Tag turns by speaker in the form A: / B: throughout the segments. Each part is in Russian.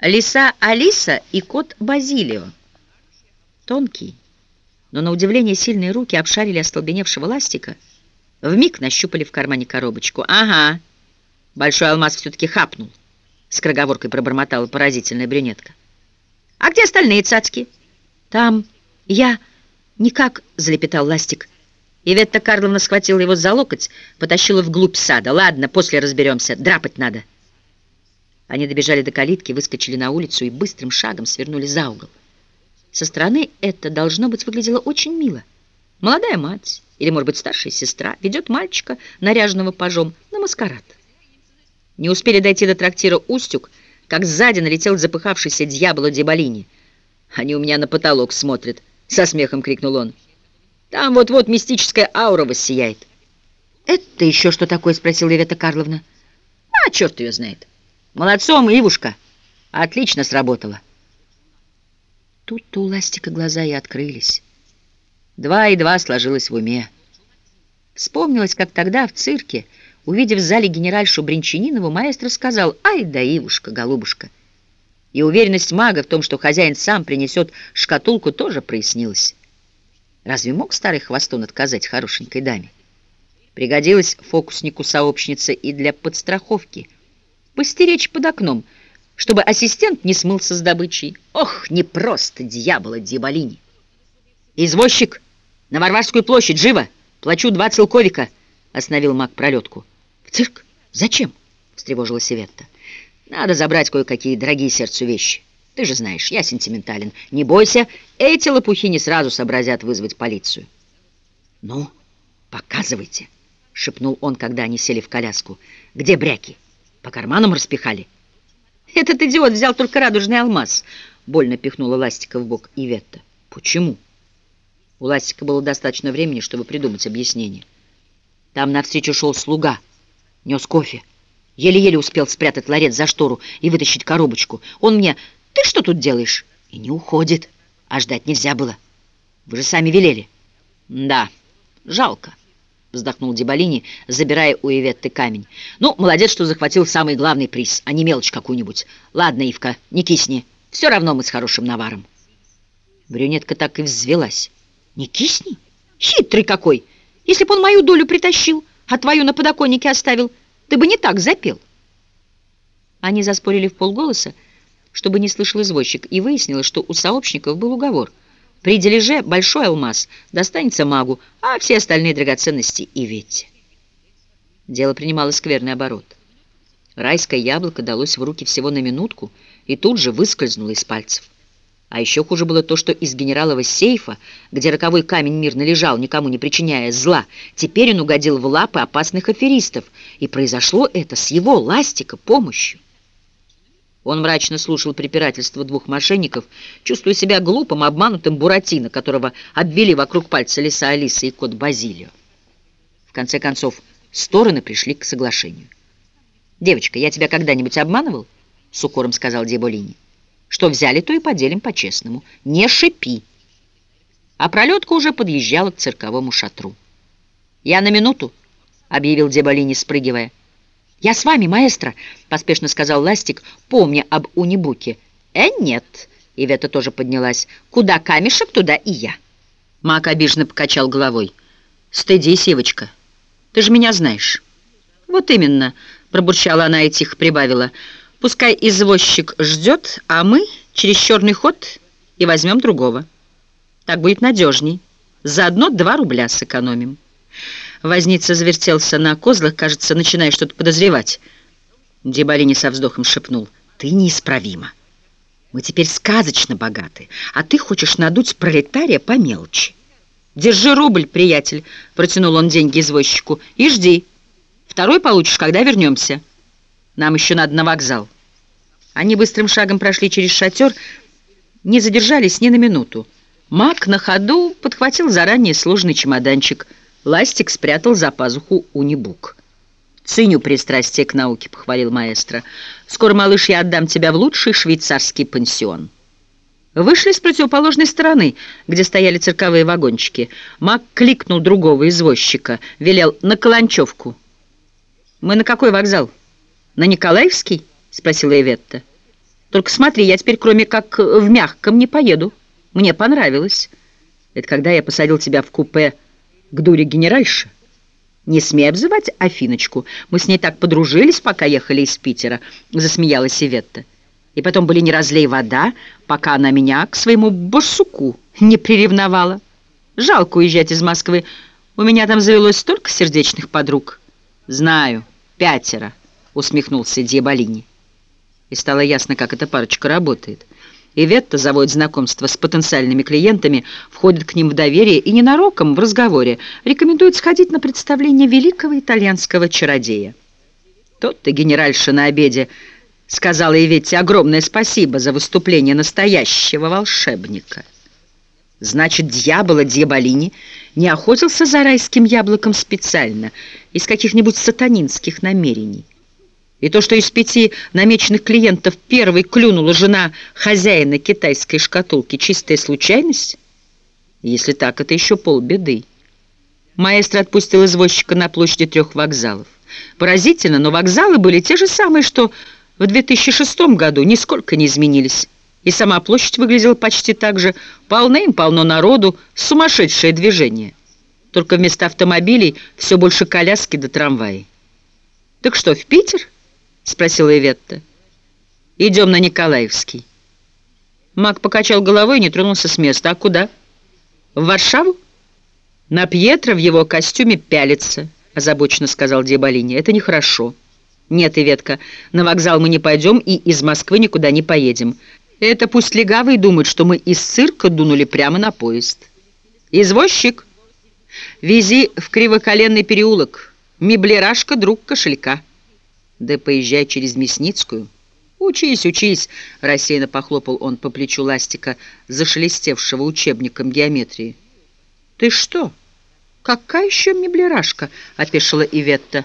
A: Лиса Алиса и кот Базилио. Тонкие, но на удивление сильные руки обшарили остолбеневшего ластика, вмиг нащупали в кармане коробочку. «Ага, большой алмаз все-таки хапнул», — скороговоркой пробормотала поразительная брюнетка. «А где остальные цацки?» «Там я никак», — залепетал ластик. Иветта Карловна схватила его за локоть, потащила вглубь сада. «Ладно, после разберемся, драпать надо». Они добежали до калитки, выскочили на улицу и быстрым шагом свернули за угол. Со стороны это, должно быть, выглядело очень мило. Молодая мать, или, может быть, старшая сестра, ведет мальчика, наряженного пажом, на маскарад. Не успели дойти до трактира «Устюг», как сзади налетел запыхавшийся дьявола Деболини. «Они у меня на потолок смотрят», — со смехом крикнул он. «Там вот-вот мистическая аура воссияет».
B: «Это еще что такое?» — спросила Ивета Карловна.
A: «А, черт ее знает». Молодцом, Ивушка. Отлично сработало.
B: Тут-то у Ластика глаза и открылись.
A: Два и два сложилось в уме. Вспомнилось, как тогда в цирке, увидев в зале генеральшу Бринчанинову, маэстро сказал «Ай да, Ивушка, голубушка». И уверенность мага в том, что хозяин сам принесет шкатулку, тоже прояснилась. Разве мог старый хвостун отказать хорошенькой даме? Пригодилась фокуснику-сообщница и для подстраховки – постеречь под окном, чтобы ассистент не смылся с добычей. Ох, не просто дьявола Дьяволини! «Извозчик! На Варварскую площадь! Живо! Плачу два целковика!» — остановил маг пролетку. «В цирк? Зачем?» — встревожилась Иветта. «Надо забрать кое-какие дорогие сердцу вещи. Ты же знаешь, я сентиментален. Не бойся, эти лопухи не сразу сообразят вызвать полицию». «Ну, показывайте!» — шепнул он, когда они сели в коляску. «Где бряки?» По карманам распихали. Этот идиот взял только радужный алмаз. Больно пихнула Ластика в бок Иветта. Почему? У Ластика было достаточно времени, чтобы придумать объяснение. Там навстречу шел слуга, нес кофе. Еле-еле успел спрятать ларец за штору и вытащить коробочку. Он мне, ты что тут делаешь? И не уходит. А ждать нельзя было. Вы же сами велели. Да, жалко. — вздохнул Деболини, забирая у Иветты камень. «Ну, молодец, что захватил самый главный приз, а не мелочь какую-нибудь. Ладно, Ивка, не кисни. Все равно мы с хорошим наваром». Брюнетка так и взвелась. «Не кисни? Хитрый какой! Если б он мою долю притащил, а твою на подоконнике оставил, ты бы не так запел». Они заспорили в полголоса, чтобы не слышал извозчик, и выяснилось, что у сообщников был уговор — при дележе большой алмаз достанется магу, а все остальные драгоценности и Ветте. Дело принимало скверный оборот. Райское яблоко далось в руки всего на минутку и тут же выскользнуло из пальцев. А еще хуже было то, что из генералова сейфа, где роковой камень мирно лежал, никому не причиняя зла, теперь он угодил в лапы опасных аферистов, и произошло это с его ластика помощью. Он мрачно слушал препирательство двух мошенников, чувствуя себя глупым, обманутым Буратино, которого обвели вокруг пальца лиса Алиса и кот Базилио. В конце концов, стороны пришли к соглашению. «Девочка, я тебя когда-нибудь обманывал?» — с укором сказал Деболини. «Что взяли, то и поделим по-честному. Не шипи!» А пролетка уже подъезжала к цирковому шатру. «Я на минуту», — объявил Деболини, спрыгивая. «Я с вами, маэстро», — поспешно сказал Ластик, помня об унибуке. «Э, нет», — Ивета тоже поднялась. «Куда камешек, туда и я». Мак обиженно покачал головой. «Стыдись, Ивочка, ты же меня знаешь». «Вот именно», — пробурчала она и тихо прибавила. «Пускай извозчик ждет, а мы через черный ход и возьмем другого. Так будет надежней. Заодно два рубля сэкономим». Возница завертелся на козлах, кажется, начиная что-то подозревать. Дебалини со вздохом шепнул. «Ты неисправима. Мы теперь сказочно богаты, а ты хочешь надуть пролетария по мелочи. Держи рубль, приятель», — протянул он деньги извозчику, — «и жди. Второй получишь, когда вернемся. Нам еще надо на вокзал». Они быстрым шагом прошли через шатер, не задержались ни на минуту. Мак на ходу подхватил заранее сложный чемоданчик — Ластик спрятал за пазуху унибук. «Ценю пристрастие к науке», — похвалил маэстро. «Скоро, малыш, я отдам тебя в лучший швейцарский пансион». Вышли с противоположной стороны, где стояли цирковые вагончики. Мак кликнул другого извозчика, велел на Каланчевку. «Мы на какой вокзал? На Николаевский?» — спросила Эветта. Только смотри, я теперь кроме как в мягком не поеду. Мне понравилось. Это когда я посадил тебя в купе к дуре генеральше. Не смей обзывать Афиночку. Мы с ней так подружились, пока ехали из Питера, засмеялась Иветта. И потом были не разлей вода, пока она меня к своему барсуку не приревновала. Жалко уезжать из Москвы. У меня там завелось столько сердечных подруг. Знаю, пятеро, усмехнулся Диаболини. И стало ясно, как эта парочка работает. Иветта заводит знакомство с потенциальными клиентами, входит к ним в доверие и ненароком в разговоре рекомендует сходить на представление великого итальянского чародея. Тот-то генеральша на обеде сказала Иветте огромное спасибо за выступление настоящего волшебника. Значит, дьявола Дьяволини не охотился за райским яблоком специально, из каких-нибудь сатанинских намерений. И то, что из пяти намеченных клиентов первой клюнула жена хозяина китайской шкатулки, чистая случайность? Если так, это еще полбеды. Маэстро отпустил извозчика на площади трех вокзалов. Поразительно, но вокзалы были те же самые, что в 2006 году, нисколько не изменились. И сама площадь выглядела почти так же. Полным-полно народу, сумасшедшее движение. Только вместо автомобилей все больше коляски до да трамваи. «Так что, в Питер?» — спросила Иветта. «Идем на Николаевский». Мак покачал головой и не тронулся с места. «А куда?» «В Варшаву?» «На Пьетро в его костюме пялится», — озабоченно сказал Диаболини. «Это нехорошо». «Нет, Иветка, на вокзал мы не пойдем и из Москвы никуда не поедем. Это пусть легавые думают, что мы из цирка дунули прямо на поезд». «Извозчик, вези в Кривоколенный переулок. Меблерашка, друг кошелька». Да поезжай через Мясницкую. Учись, учись, рассеянно похлопал он по плечу ластика, зашелестевшего учебником геометрии. Ты что? Какая еще меблерашка? опешила Иветта.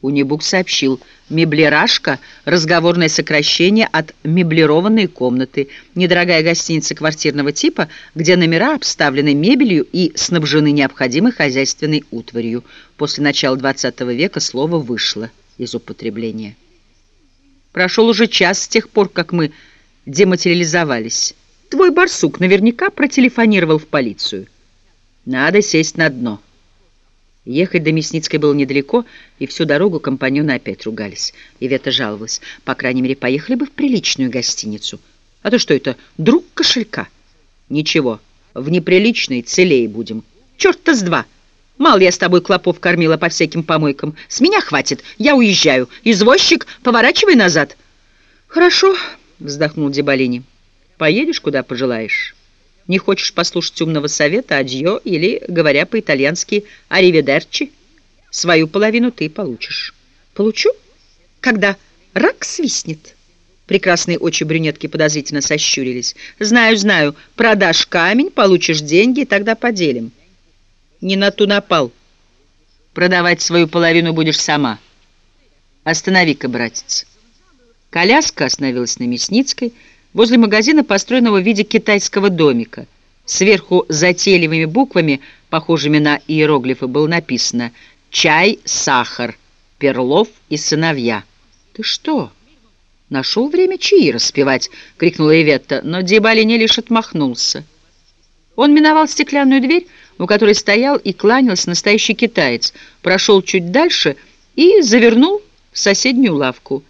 A: Унибук сообщил. Меблерашка — разговорное сокращение от меблированной комнаты, недорогая гостиница квартирного типа, где номера обставлены мебелью и снабжены необходимой хозяйственной утварью. После начала XX века слово вышло из употребления. Прошел уже час с тех пор, как мы дематериализовались. Твой барсук наверняка протелефонировал в полицию. Надо сесть на дно. Ехать до Мясницкой было недалеко, и всю дорогу компаньоны опять ругались. Ивета жаловалась. По крайней мере, поехали бы в приличную гостиницу. А то что это, друг кошелька? Ничего, в неприличной целее будем. Черт-то с два! Мало я с тобой клопов кормила по всяким помойкам. С меня хватит, я уезжаю. Извозчик, поворачивай назад. Хорошо, вздохнул Дебалини. Поедешь, куда пожелаешь. Не хочешь послушать умного совета, адьё, или, говоря по-итальянски, ариведерчи? Свою половину ты получишь. Получу? Когда рак свистнет? Прекрасные очи брюнетки подозрительно сощурились. Знаю, знаю, продашь камень, получишь деньги, и тогда поделим не на ту напал. Продавать свою половину будешь сама. Останови-ка, братец. Коляска остановилась на Мясницкой, возле магазина, построенного в виде китайского домика. Сверху затейливыми буквами, похожими на иероглифы, было написано «Чай, сахар, Перлов и сыновья». «Ты что, нашел время чаи распевать?» — крикнула Иветта, но Дебалини лишь отмахнулся. Он миновал стеклянную дверь, у которой стоял и кланялся настоящий китаец, прошел чуть дальше и завернул в соседнюю лавку.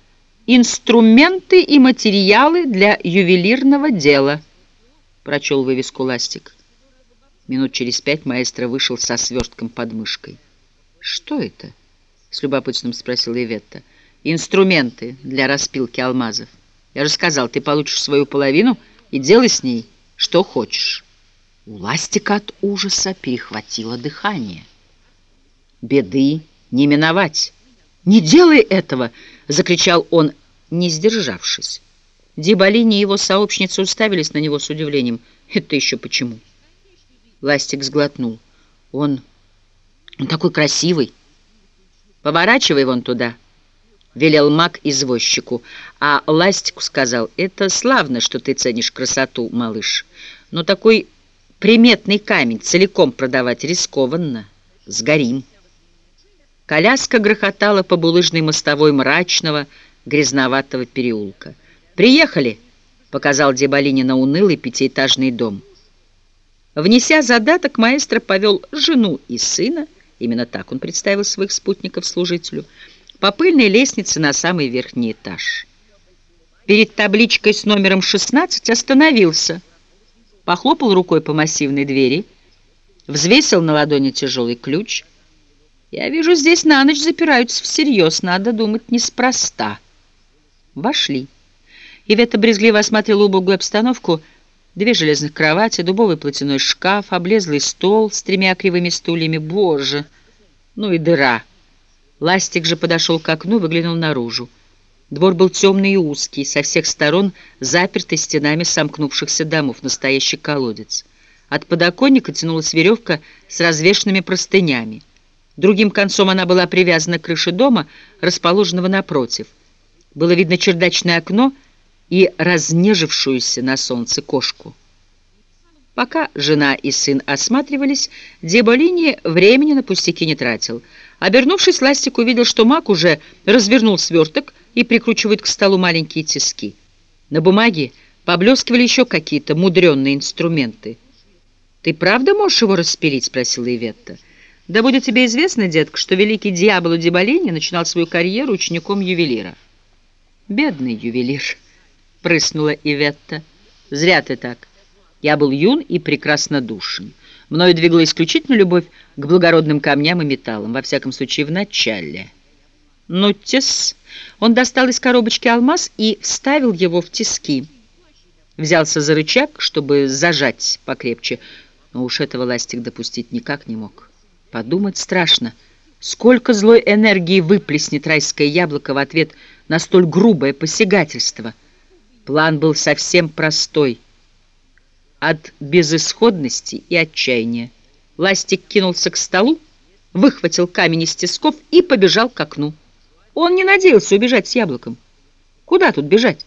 A: «Инструменты и материалы для ювелирного дела», — прочел вывеску Ластик. Минут через пять маэстро вышел со сверстком под мышкой. «Что это?» — с любопытством спросила Иветта. «Инструменты для распилки алмазов. Я же сказал, ты получишь свою половину и делай с ней, что хочешь». У Ластика от ужаса перехватило дыхание. «Беды не миновать!» «Не делай этого!» — закричал он, не сдержавшись. Диболини и его сообщницы уставились на него с удивлением. «Это еще почему?» Ластик сглотнул. «Он... он такой красивый!» «Поворачивай вон туда!» — велел маг извозчику. А Ластику сказал, «Это славно, что ты ценишь красоту, малыш, но такой Приметный камень целиком продавать рискованно. Сгорим. Коляска грохотала по булыжной мостовой мрачного, грязноватого переулка. «Приехали!» показал Дебалини на унылый пятиэтажный дом. Внеся задаток, маэстро повел жену и сына, именно так он представил своих спутников служителю, по пыльной лестнице на самый верхний этаж. Перед табличкой с номером 16 остановился, похлопал рукой по массивной двери, взвесил на ладони тяжелый ключ. «Я вижу, здесь на ночь запираются всерьез, надо думать, неспроста». Вошли. Ивета брезгливо осмотрела убогую обстановку. Две железных кровати, дубовый платяной шкаф, облезлый стол с тремя кривыми стульями. Боже! Ну и дыра. Ластик же подошел к окну, выглянул наружу. Двор был темный и узкий, со всех сторон запертый стенами сомкнувшихся домов, настоящий колодец. От подоконника тянулась веревка с развешенными простынями. Другим концом она была привязана к крыше дома, расположенного напротив. Было видно чердачное окно и разнежившуюся на солнце кошку. Пока жена и сын осматривались, Деболини времени на пустяки не тратил. Обернувшись, Ластик увидел, что маг уже развернул сверток и прикручивает к столу маленькие тиски. На бумаге поблескивали еще какие-то мудренные инструменты. «Ты правда можешь его распилить?» — спросила Иветта. «Да будет тебе известно, детка, что великий дьявол Деболини начинал свою карьеру учеником ювелира». «Бедный ювелир», — прыснула Иветта. «Зря ты так. Я был юн и прекрасно душен. Мною двигала исключительно любовь к благородным камням и металлам, во всяком случае, в начале». «Ну, тес...» Он достал из коробочки алмаз и вставил его в тиски. Взялся за рычаг, чтобы зажать покрепче, но уж этого Ластик допустить никак не мог. Подумать страшно. Сколько злой энергии выплеснет райское яблоко в ответ на столь грубое посягательство. План был совсем простой. От безысходности и отчаяния. Ластик кинулся к столу, выхватил камень из тисков и побежал к окну. Он не надеялся убежать с яблоком. Куда тут бежать?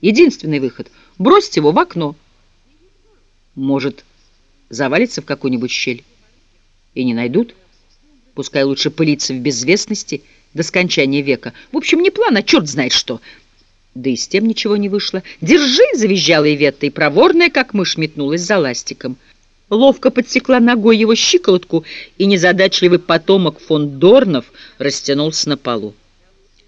A: Единственный выход — бросить его в окно. Может, завалится в какую-нибудь щель. И не найдут. Пускай лучше пылиться в безвестности до скончания века. В общем, не план, а черт знает что. Да и с тем ничего не вышло. «Держи!» — завизжала Иветта, и проворная, как мышь, метнулась за ластиком. Ловко подсекла ногой его щиколотку, и незадачливый потомок фон Дорнов растянулся на полу.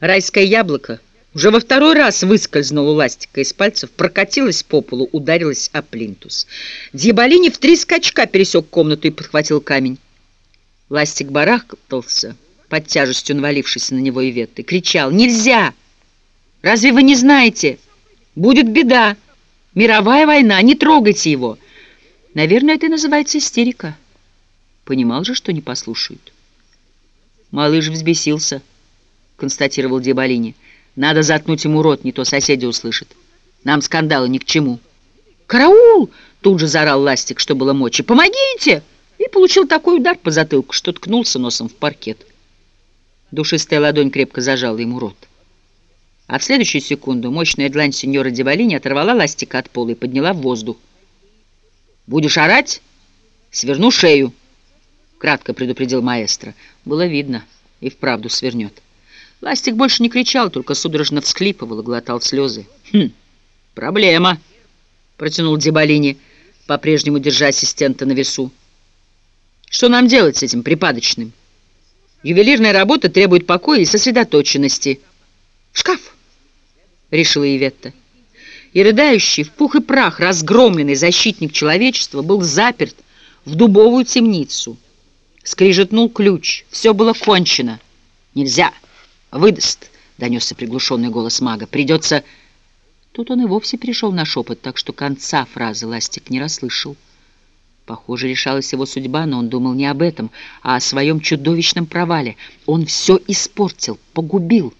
A: Райское яблоко уже во второй раз выскользнуло ластика из пальцев, прокатилась по полу, ударилась о плинтус. Дьяболини в три скачка пересек комнату и подхватил камень. Ластик барахтался под тяжестью навалившейся на него Иветты. Кричал «Нельзя! Разве вы не знаете? Будет беда! Мировая война! Не трогайте его!» Наверное, это называется истерика. Понимал же, что не послушают. Малыш взбесился, констатировал Дебалини. Надо заткнуть ему рот, не то соседи услышат. Нам скандалы ни к чему. «Караул!» — тут же заорал Ластик, что было мочи. «Помогите!» И получил такой удар по затылку, что ткнулся носом в паркет. Душистая ладонь крепко зажала ему рот. А в следующую секунду мощная длань сеньора Дивалини оторвала ластика от пола и подняла в воздух. «Будешь орать? Сверну шею!» Кратко предупредил маэстро. Было видно, и вправду свернет. Ластик больше не кричал, только судорожно всхлипывал и глотал слезы. «Хм, проблема!» — протянул Дебалини, по-прежнему держа ассистента на весу. «Что нам делать с этим припадочным?» Ювелирная работа требует покоя и сосредоточенности. «В шкаф!» — решила Иветта. И рыдающий, в пух и прах разгромленный защитник человечества был заперт в дубовую темницу. Скрижетнул ключ. Все было кончено. «Нельзя! Выдаст!» — донесся приглушенный голос мага. «Придется...» Тут он и вовсе перешел на шепот, так что конца фразы Ластик не расслышал. Похоже, решалась его судьба, но он думал не об этом, а о своем чудовищном провале. Он все испортил, погубил.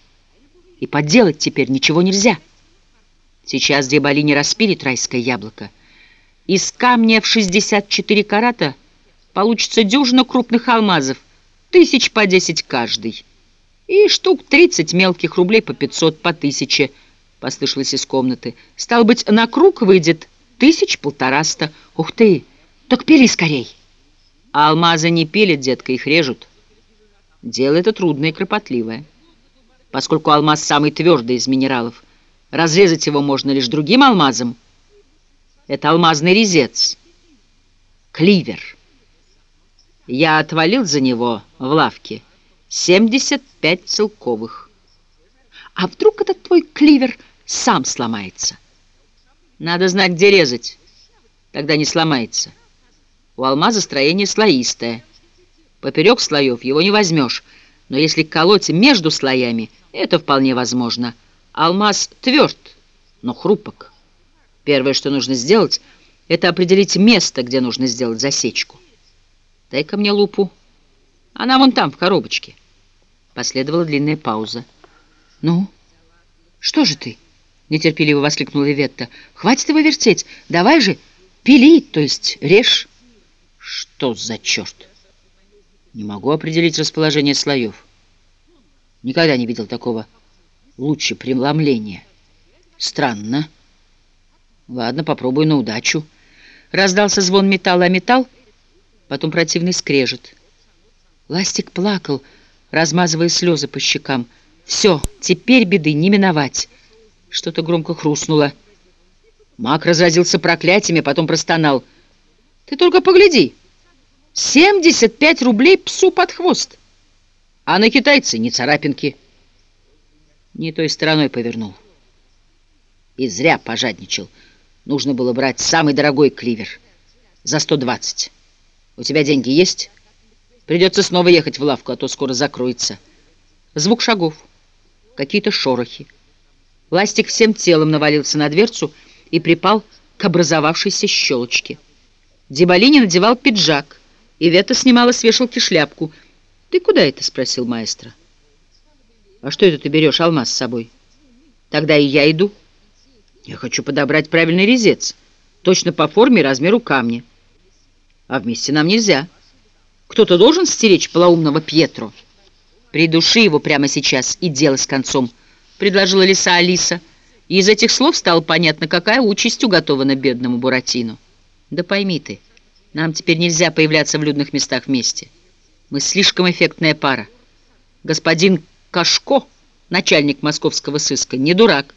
A: И поделать теперь ничего нельзя. Сейчас Дебали не распилит райское яблоко. Из камня в 64 карата получится дюжина крупных алмазов, тысяч по 10 каждый. И штук 30 мелких рублей по 500, по тысяче, послышалось из комнаты. Стал быть, на круг выйдет тысяч полтораста. Ух ты! Так пили скорей. А алмазы не пилят, детка, их режут. Дело это трудное и кропотливое. Поскольку алмаз самый твердый из минералов, Разрезать его можно лишь другим алмазом. Это алмазный резец. Кливер. Я отвалил за него в лавке 75 целковых. А вдруг этот твой кливер сам сломается? Надо знать, где резать. Тогда не сломается. У алмаза строение слоистое. Поперек слоев его не возьмешь, но если колоть между слоями, это вполне возможно. Алмаз тверд, но хрупок. Первое, что нужно сделать, это определить место, где нужно сделать засечку. Дай-ка мне лупу. Она вон там, в коробочке. Последовала длинная пауза. «Ну, что же ты?» — нетерпеливо воскликнула Ветта. «Хватит его вертеть. Давай же, пили, то есть режь». «Что за черт?» «Не могу определить расположение слоев. Никогда не видел такого лучше преломления. Странно. Ладно, попробую на удачу». Раздался звон металла о металл, потом противный скрежет. Ластик плакал, размазывая слезы по щекам. «Все, теперь беды не миновать!» Что-то громко хрустнуло. Маг разразился проклятиями, потом простонал. «Ты только погляди! 75 рублей псу под хвост! А на китайце не царапинки!» Не той стороной повернул. И зря пожадничал. Нужно было брать самый дорогой кливер за 120. У тебя деньги есть? Придется снова ехать в лавку, а то скоро закроется. Звук шагов, какие-то шорохи. Ластик всем телом навалился на дверцу и припал к образовавшейся щелочке. Дебалини надевал пиджак, и Вета снимала с вешалки шляпку. «Ты куда это?» — спросил маэстро. «А что это ты берешь алмаз с собой?» «Тогда и я иду. Я хочу подобрать правильный резец, точно по форме и размеру камня» а вместе нам нельзя. Кто-то должен стеречь полоумного Пьетро. Придуши его прямо сейчас, и дело с концом, — предложила лиса Алиса. И из этих слов стало понятно, какая участь уготована бедному Буратино. Да пойми ты, нам теперь нельзя появляться в людных местах вместе. Мы слишком эффектная пара. Господин Кашко, начальник московского сыска, не дурак.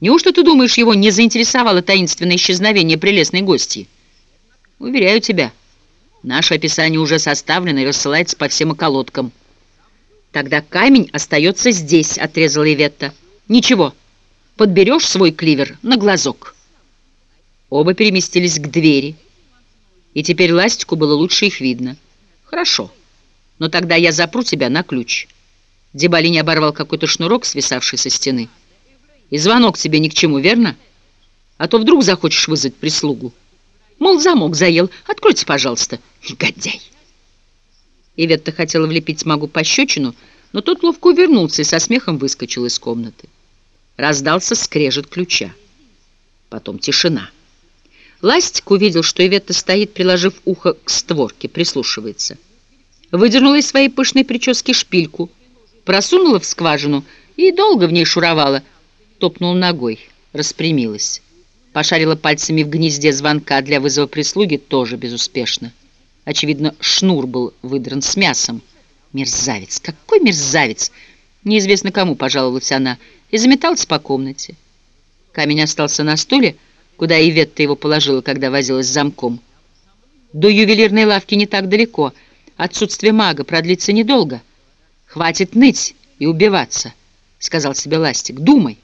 A: Неужто ты думаешь, его не заинтересовало таинственное исчезновение прелестной гости? Уверяю тебя, наше описание уже составлено и рассылается по всем околоткам. Тогда камень остается здесь, отрезала Иветта. Ничего, подберешь свой кливер на глазок. Оба переместились к двери, и теперь ластику было лучше их видно. Хорошо, но тогда я запру тебя на ключ. Дебалини оборвал какой-то шнурок, свисавший со стены. И звонок тебе ни к чему, верно? А то вдруг захочешь вызвать прислугу. Мол, замок заел. Откройте, пожалуйста. Негодяй. Иветта хотела влепить магу пощечину, но тот ловко увернулся и со смехом выскочил из комнаты. Раздался скрежет ключа. Потом тишина. Ластик увидел, что Иветта стоит, приложив ухо к створке, прислушивается. Выдернула из своей пышной прически шпильку, просунула в скважину и долго в ней шуровала. Топнул ногой, распрямилась. Пошарила пальцами в гнезде звонка для вызова прислуги, тоже безуспешно. Очевидно, шнур был выдран с мясом. Мерзавец! Какой мерзавец! Неизвестно кому, пожаловалась она, и заметалась по комнате. Камень остался на стуле, куда Иветта его положила, когда возилась с замком. До ювелирной лавки не так далеко. Отсутствие мага продлится недолго. Хватит ныть и убиваться, сказал себе Ластик. Думай.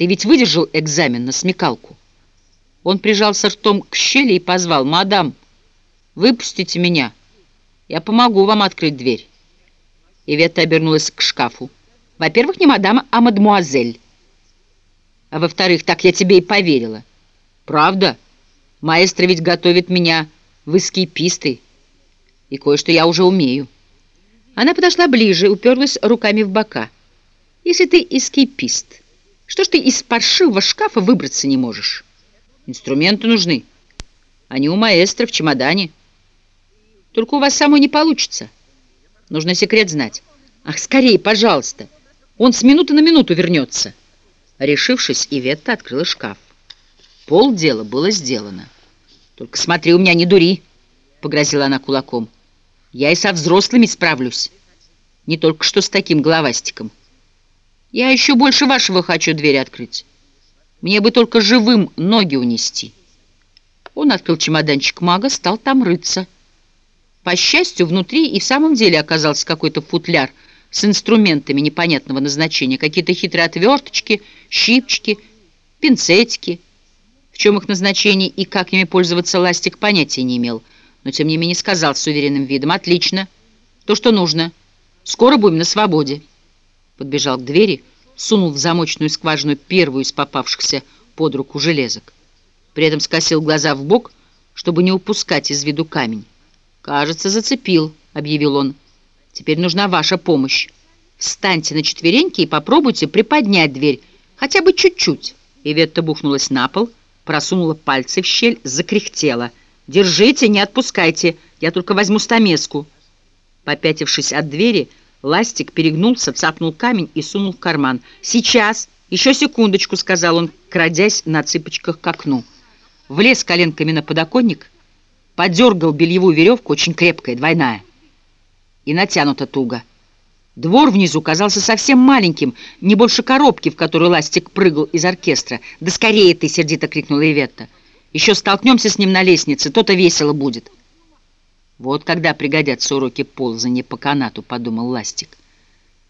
A: Ты ведь выдержал экзамен на смекалку?» Он прижался ртом к щели и позвал. «Мадам, выпустите меня. Я помогу вам открыть дверь». Иветта обернулась к шкафу. «Во-первых, не мадам, а мадмуазель. А во-вторых, так я тебе и поверила». «Правда? Маэстро ведь готовит меня в эскиписты, и кое-что я уже умею». Она подошла ближе, уперлась руками в бока. «Если ты эскипист...» Что ж ты из паршивого шкафа выбраться не можешь? Инструменты нужны. Они у маэстро в чемодане. Только у вас самой не получится. Нужно секрет знать. Ах, скорее, пожалуйста. Он с минуты на минуту вернется. Решившись, Иветта открыла шкаф. Пол дела было сделано. «Только смотри, у меня не дури!» — погрозила она кулаком. «Я и со взрослыми справлюсь. Не только что с таким головастиком». Я еще больше вашего хочу дверь открыть. Мне бы только живым ноги унести. Он открыл чемоданчик мага, стал там рыться. По счастью, внутри и в самом деле оказался какой-то футляр с инструментами непонятного назначения, какие-то хитрые отверточки, щипчики, пинцетики. В чем их назначение и как ими пользоваться Ластик понятия не имел, но тем не менее сказал с уверенным видом «Отлично, то, что нужно. Скоро будем на свободе». Подбежал к двери, сунул в замочную скважину первую из попавшихся под руку железок. При этом скосил глаза в бок, чтобы не упускать из виду камень. «Кажется, зацепил», — объявил он. «Теперь нужна ваша помощь. Встаньте на четвереньки и попробуйте приподнять дверь, хотя бы чуть-чуть». Иветта бухнулась на пол, просунула пальцы в щель, закряхтела. «Держите, не отпускайте, я только возьму стамеску». Попятившись от двери, Ластик перегнулся, цапнул камень и сунул в карман. «Сейчас! Еще секундочку!» — сказал он, крадясь на цыпочках к окну. Влез коленками на подоконник, подергал бельевую веревку, очень крепкая, двойная, и натянута туго. Двор внизу казался совсем маленьким, не больше коробки, в которую Ластик прыгал из оркестра. «Да скорее ты!» — сердито крикнула Иветта. «Еще столкнемся с ним на лестнице, то-то весело будет». «Вот когда пригодятся уроки ползания по канату», — подумал Ластик.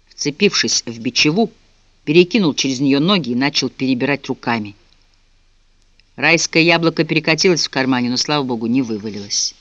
A: Вцепившись в бичеву, перекинул через нее ноги и начал перебирать руками. Райское яблоко перекатилось в кармане, но, слава богу, не вывалилось.